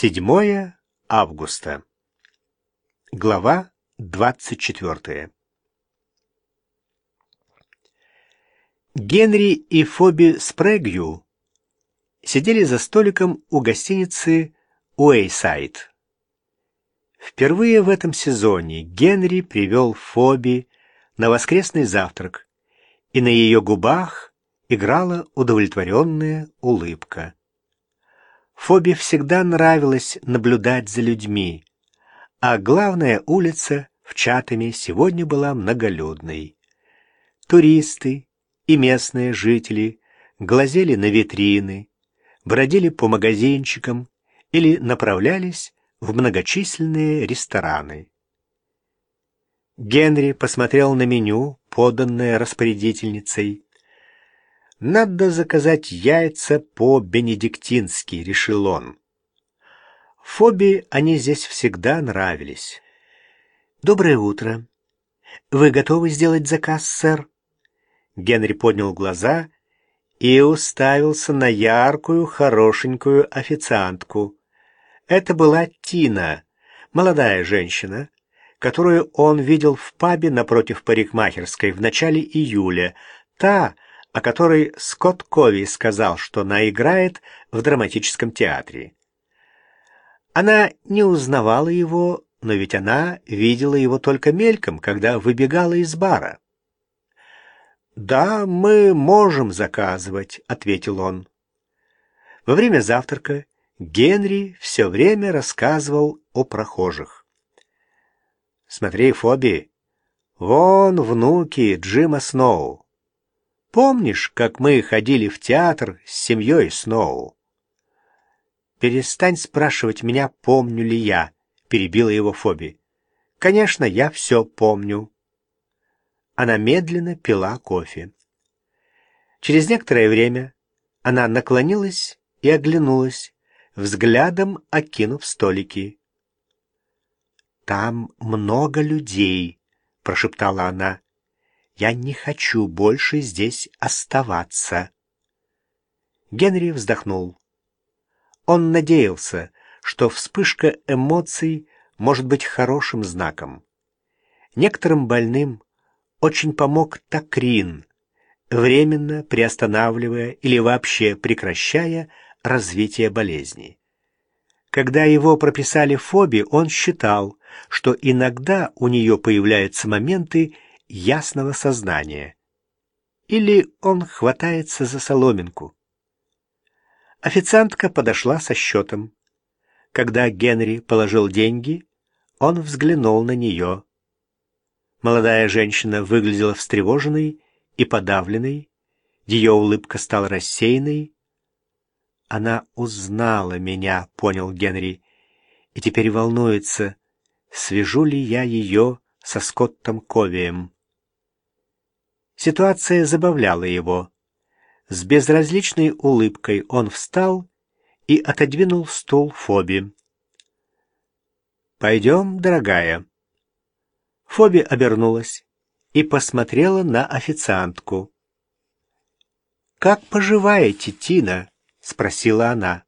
7 августа. Глава 24. Генри и Фоби Спрэгью сидели за столиком у гостиницы Уэйсайд. Впервые в этом сезоне Генри привел Фоби на воскресный завтрак, и на ее губах играла удовлетворенная улыбка. Фобе всегда нравилось наблюдать за людьми, а главная улица в Чатаме сегодня была многолюдной. Туристы и местные жители глазели на витрины, бродили по магазинчикам или направлялись в многочисленные рестораны. Генри посмотрел на меню, поданное распорядительницей, надо заказать яйца по-бенедиктински, решил он. Фоби они здесь всегда нравились. Доброе утро. Вы готовы сделать заказ, сэр? Генри поднял глаза и уставился на яркую, хорошенькую официантку. Это была Тина, молодая женщина, которую он видел в пабе напротив парикмахерской в начале июля. Та, о которой Скотт Кови сказал, что она играет в драматическом театре. Она не узнавала его, но ведь она видела его только мельком, когда выбегала из бара. «Да, мы можем заказывать», — ответил он. Во время завтрака Генри все время рассказывал о прохожих. «Смотри, Фоби, вон внуки Джима Сноу. Помнишь, как мы ходили в театр с семьей Сноу?» «Перестань спрашивать меня, помню ли я», — перебила его Фоби. «Конечно, я все помню». Она медленно пила кофе. Через некоторое время она наклонилась и оглянулась, взглядом окинув столики. «Там много людей», — прошептала она. Я не хочу больше здесь оставаться. Генри вздохнул. Он надеялся, что вспышка эмоций может быть хорошим знаком. Некоторым больным очень помог такрин, временно приостанавливая или вообще прекращая развитие болезни. Когда его прописали фобии, он считал, что иногда у нее появляются моменты ясного сознания. Или он хватается за соломинку. Официантка подошла со счетом. Когда Генри положил деньги, он взглянул на нее. Молодая женщина выглядела встревоженной и подавленной, ее улыбка стала рассеянной. «Она узнала меня», — понял Генри, — «и теперь волнуется, свяжу ли я ее со Скоттом Ковием». Ситуация забавляла его. С безразличной улыбкой он встал и отодвинул стул Фоби. «Пойдем, дорогая». Фоби обернулась и посмотрела на официантку. «Как поживаете, Тина?» — спросила она.